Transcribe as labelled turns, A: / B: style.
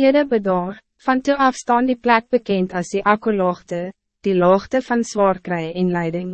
A: Ede bedaar, van toe afstaan die plek bekend als die akkoloogte, die loogte van zwaarkrij en leiding.